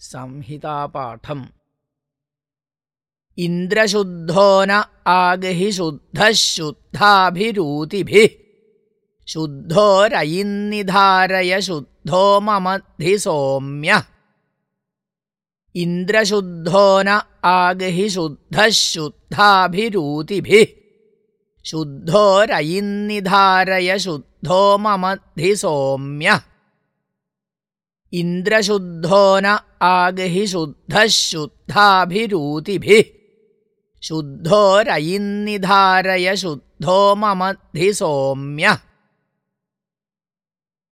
संहितापाठम्। इन्द्रशुद्धो न आगहि शुद्धः शुद्धाभिरूतिभिः। शुद्धोरयिन्निधारय शुद्धो ममद्धि सोम्यः। इन्द्रशुद्धो न आगहि शुद्धः शुद्धाभिरूतिभिः। शुद्धोरयिन्निधारय शुद्धो ममद्धि सोम्यः इन्द्रशुद्धो न आगहि शुद्धः शुद्धाभिरूतिभिः। शुद्धोरयिन्निधारय शुद्धो ममद्धि सोम्यः